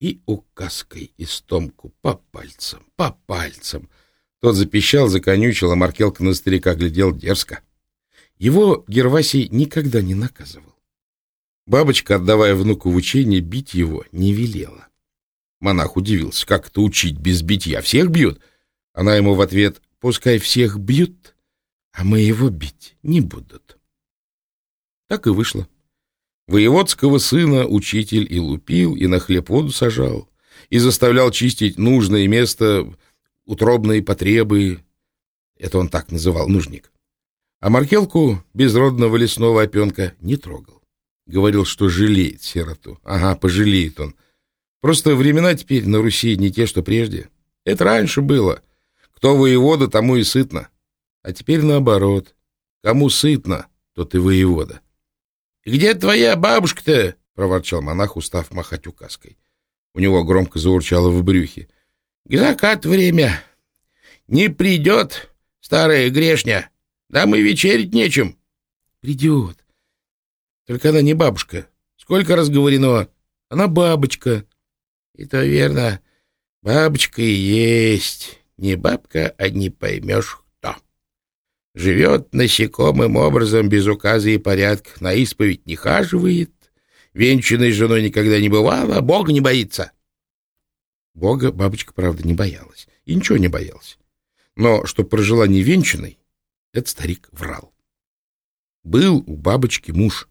и указкой из томку по пальцам, по пальцам. Тот запищал, законючил, а Маркелка на старика глядел дерзко. Его Гервасий никогда не наказывал. Бабочка, отдавая внуку в учение, бить его не велела. Монах удивился, как это учить без битья? Всех бьют? Она ему в ответ, пускай всех бьют, а мы его бить не будут. Так и вышло. Воеводского сына учитель и лупил, и на хлеб воду сажал, и заставлял чистить нужное место, утробные потребы. Это он так называл, нужник. А Маркелку, безродного лесного опенка, не трогал. Говорил, что жалеет сироту. Ага, пожалеет он. Просто времена теперь на Руси не те, что прежде. Это раньше было. Кто воевода, тому и сытно. А теперь наоборот. Кому сытно, тот и воевода. «Где твоя бабушка-то?» — проворчал монах, устав махать указкой. У него громко заурчало в брюхе. «К закат время. Не придет, старая грешня. Да мы вечерить нечем». «Придет. Только она не бабушка. Сколько раз говорено, она бабочка». «И то верно. Бабочка и есть. Не бабка, а не поймешь живет насекомым образом без указа и порядка, на исповедь не хаживает, венчанной женой никогда не бывало, Бога не боится. Бога бабочка, правда, не боялась, и ничего не боялась. Но что прожила невенчанной, этот старик врал. Был у бабочки муж,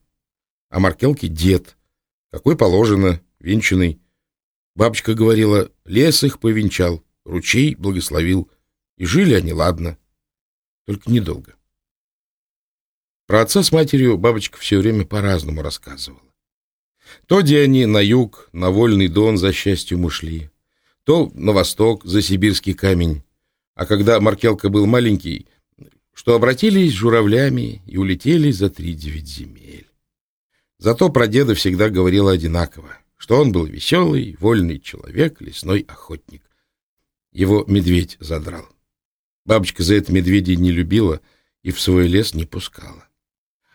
а Маркелке дед, какой положено, венчанный. Бабочка говорила, лес их повенчал, ручей благословил, и жили они ладно. Только недолго. Про отца с матерью бабочка все время по-разному рассказывала. То, где они на юг, на вольный дон за счастьем ушли, то на восток, за сибирский камень. А когда Маркелка был маленький, что обратились журавлями и улетели за три девять земель. Зато про деда всегда говорила одинаково, что он был веселый, вольный человек, лесной охотник. Его медведь задрал. Бабочка за это медведей не любила и в свой лес не пускала.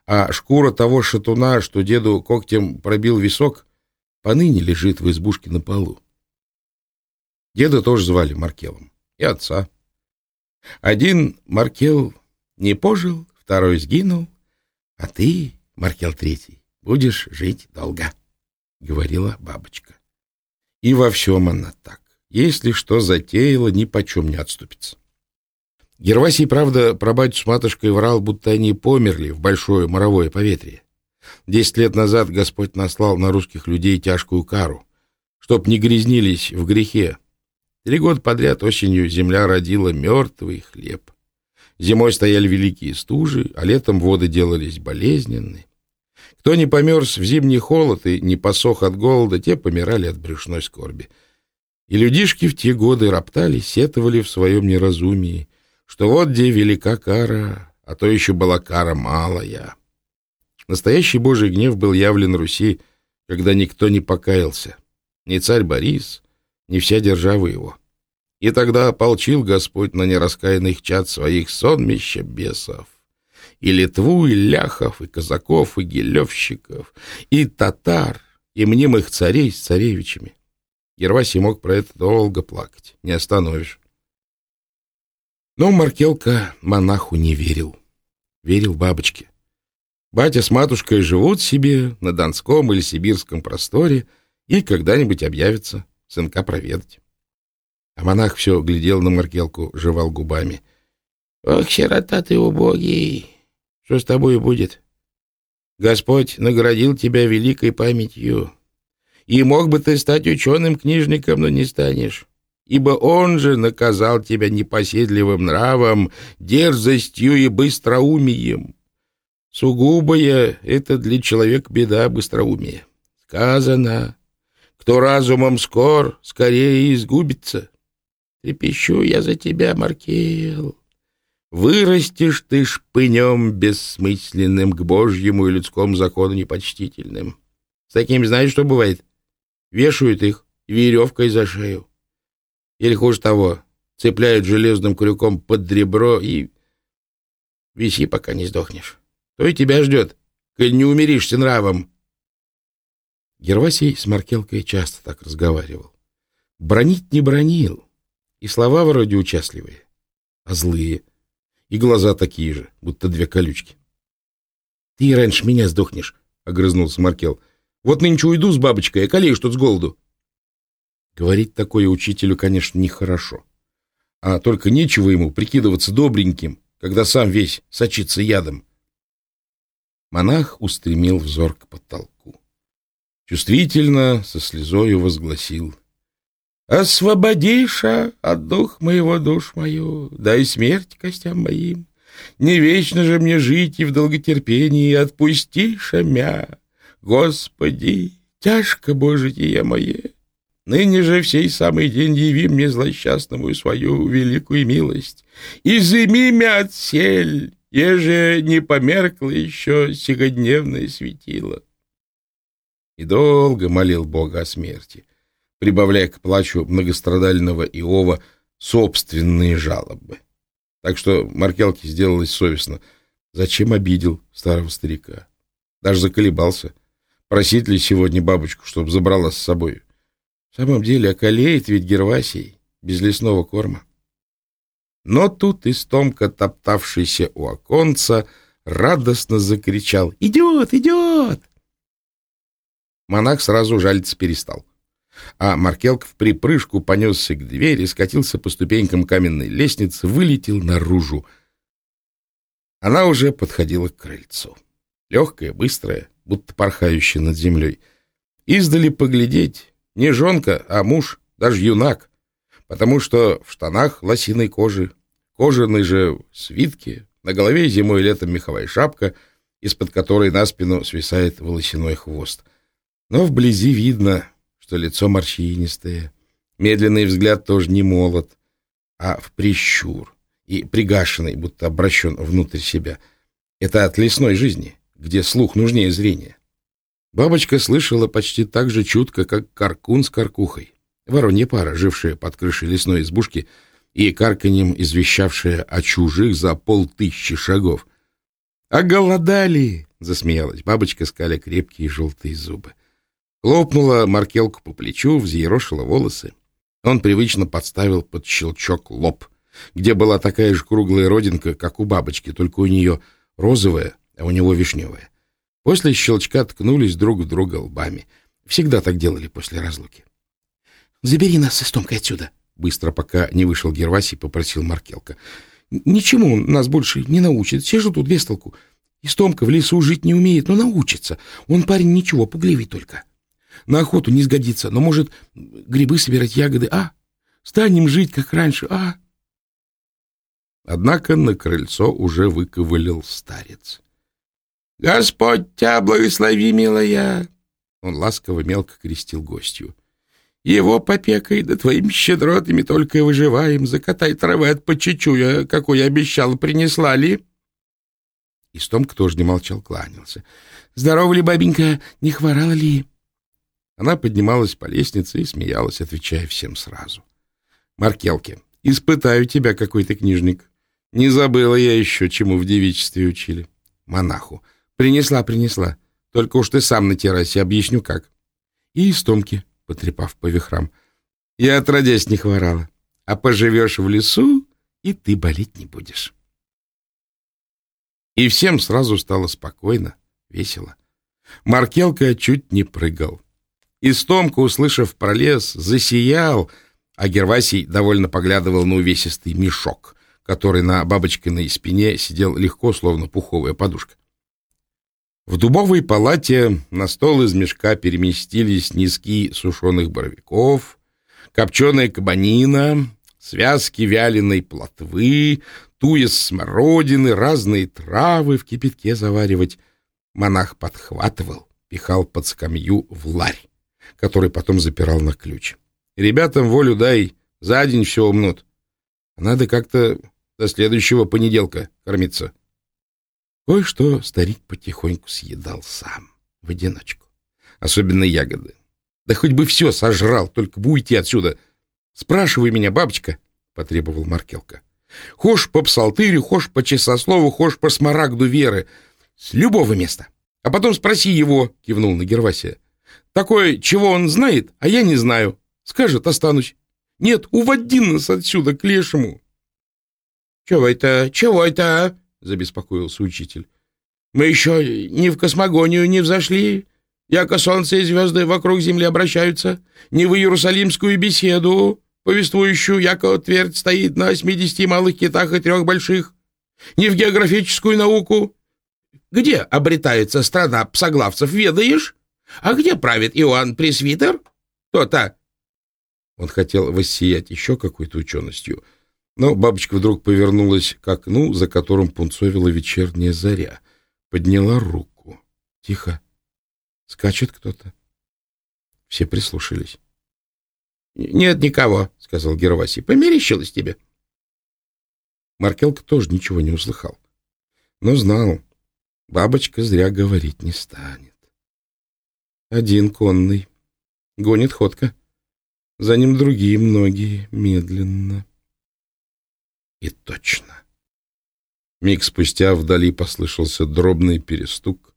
А шкура того шатуна, что деду когтем пробил висок, поныне лежит в избушке на полу. Деда тоже звали Маркелом, и отца. Один Маркел не пожил, второй сгинул, а ты, Маркел Третий, будешь жить долго, — говорила бабочка. И во всем она так. Если что затеяла, ни почем не отступится. Гервасий, правда, про батю с матушкой врал, будто они померли в большое моровое поветрие. Десять лет назад Господь наслал на русских людей тяжкую кару, чтоб не грязнились в грехе. Три года подряд осенью земля родила мертвый хлеб. Зимой стояли великие стужи, а летом воды делались болезненные. Кто не померз в зимний холод и не посох от голода, те помирали от брюшной скорби. И людишки в те годы роптали, сетовали в своем неразумии, что вот где велика кара, а то еще была кара малая. Настоящий божий гнев был явлен Руси, когда никто не покаялся, ни царь Борис, ни вся держава его. И тогда ополчил Господь на нераскаянных чад своих сонмища бесов, и Литву, и ляхов, и казаков, и гелевщиков, и татар, и мнимых царей с царевичами. Ервасий мог про это долго плакать, не остановишь. Но Маркелка монаху не верил. Верил бабочке. Батя с матушкой живут себе на Донском или Сибирском просторе и когда-нибудь объявятся сынка проведать. А монах все глядел на Маркелку, жевал губами. — Ох, сирота ты убогий! Что с тобой будет? Господь наградил тебя великой памятью. И мог бы ты стать ученым-книжником, но не станешь ибо он же наказал тебя непоседливым нравом, дерзостью и быстроумием. Сугубая — это для человека беда быстроумия. Сказано, кто разумом скор, скорее изгубится. Трепещу я за тебя, Маркел. Вырастешь ты шпынем бессмысленным к божьему и людскому закону непочтительным. С таким знаешь, что бывает? Вешают их веревкой за шею. Или, хуже того, цепляют железным крюком под ребро и... Виси, пока не сдохнешь. То и тебя ждет, коль не умеришься нравом. Гервасий с Маркелкой часто так разговаривал. Бронить не бронил, и слова вроде участливые, а злые, и глаза такие же, будто две колючки. — Ты раньше меня сдохнешь, — огрызнулся Маркел. — Вот нынче уйду с бабочкой, а колеешь тут с голоду. Говорить такое учителю, конечно, нехорошо. А только нечего ему прикидываться добреньким, когда сам весь сочится ядом. Монах устремил взор к потолку. Чувствительно, со слезою возгласил. «Освободиша от дух моего душ мою, дай смерть костям моим. Не вечно же мне жить и в долготерпении, отпустиша мя. Господи, тяжко божитие мое. Ныне же в сей самый день яви мне злосчастному свою великую милость. Изыми мя от сель, еже не померкло еще сиgodневное светило и долго молил Бога о смерти, прибавляя к плачу многострадального Иова собственные жалобы. Так что Маркелке сделалось совестно. Зачем обидел старого старика? Даже заколебался. Просить ли сегодня бабочку, чтобы забрала с собой? Самом деле околеет ведь Гервасий без лесного корма. Но тут Истомка, топтавшийся у оконца, радостно закричал «Идет, идет!» Монах сразу жалиться перестал. А Маркелк в припрыжку понесся к двери, скатился по ступенькам каменной лестницы, вылетел наружу. Она уже подходила к крыльцу. Легкая, быстрая, будто порхающая над землей. Издали поглядеть не жонка, а муж, даже юнак, потому что в штанах лосиной кожи, кожаной же свитки, на голове зимой и летом меховая шапка, из-под которой на спину свисает волосяной хвост — но вблизи видно, что лицо морщинистое, медленный взгляд тоже не молод, а в прищур и пригашенный, будто обращен внутрь себя. Это от лесной жизни, где слух нужнее зрения. Бабочка слышала почти так же чутко, как каркун с каркухой. Воронья пара, жившая под крышей лесной избушки и карканьем извещавшая о чужих за полтыщи шагов. «Оголодали!» — засмеялась бабочка, скаля крепкие желтые зубы. Хлопнула Маркелку по плечу, взъерошила волосы. Он привычно подставил под щелчок лоб, где была такая же круглая родинка, как у бабочки, только у нее розовая, а у него вишневая. После щелчка ткнулись друг в друга лбами. Всегда так делали после разлуки. — Забери нас с Истомкой отсюда, — быстро, пока не вышел Гервасий, попросил Маркелка. — Ничему нас больше не научит. Сижу тут без толку. Истомка в лесу жить не умеет, но научится. Он парень ничего, пугливый только. — на охоту не сгодится, но, может, грибы собирать, ягоды, а? Станем жить, как раньше, а?» Однако на крыльцо уже выковылил старец. «Господь тебя благослови, милая!» Он ласково мелко крестил гостью. «Его попекой да твоими щедротами только и выживаем. Закатай травы от почечуя, какой обещал, принесла ли?» Истомка тоже не молчал, кланялся. «Здорова ли, бабенька? Не хворала ли?» Она поднималась по лестнице и смеялась, отвечая всем сразу. «Маркелки, испытаю тебя, какой ты книжник. Не забыла я еще, чему в девичестве учили. Монаху. Принесла, принесла. Только уж ты сам на террасе, объясню как. И из Томки, потрепав по вихрам. Я отродясь не хворала. А поживешь в лесу, и ты болеть не будешь. И всем сразу стало спокойно, весело. Маркелка чуть не прыгал. Истомка, услышав про лес, засиял, а Гервасий довольно поглядывал на увесистый мешок, который на бабочкиной спине сидел легко, словно пуховая подушка. В дубовой палате на стол из мешка переместились низки сушеных боровиков, копченая кабанина, связки вяленой плотвы, туес смородины, разные травы в кипятке заваривать. Монах подхватывал, пихал под скамью в ларь который потом запирал на ключ. «Ребятам волю дай, за день все умнут. Надо как-то до следующего понеделка кормиться». Кое-что старик потихоньку съедал сам, в одиночку. Особенно ягоды. Да хоть бы все сожрал, только бы уйти отсюда. «Спрашивай меня, бабочка», — потребовал Маркелка. «Хошь по псалтырю, хошь по часослову, хошь по смарагду веры. С любого места. А потом спроси его», — кивнул на Гервасия. Такое, чего он знает, а я не знаю. Скажет, останусь. Нет, уводи нас отсюда к лешему. Чего это, чего это? Забеспокоился учитель. Мы еще ни в космогонию не взошли, яко солнце и звезды вокруг земли обращаются, ни в Иерусалимскую беседу, повествующую, яко твердь стоит на восьмидесяти малых китах и трех больших, ни в географическую науку. Где обретается страна псоглавцев, ведаешь? А где правит Иоанн Пресвитер? То-то. Он хотел воссиять еще какой-то ученостью, но бабочка вдруг повернулась к окну, за которым пунцовила вечерняя заря, подняла руку. Тихо. Скачет кто-то. Все прислушались. — Нет никого, — сказал Гервасий. — Померещилось тебе. Маркелка тоже ничего не услыхал, но знал, бабочка зря говорить не станет. Один конный. Гонит ходка. За ним другие многие, медленно. И точно. Миг спустя вдали послышался дробный перестук,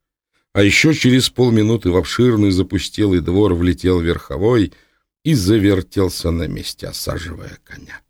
а еще через полминуты в обширный запустелый двор влетел верховой и завертелся на месте, осаживая коня.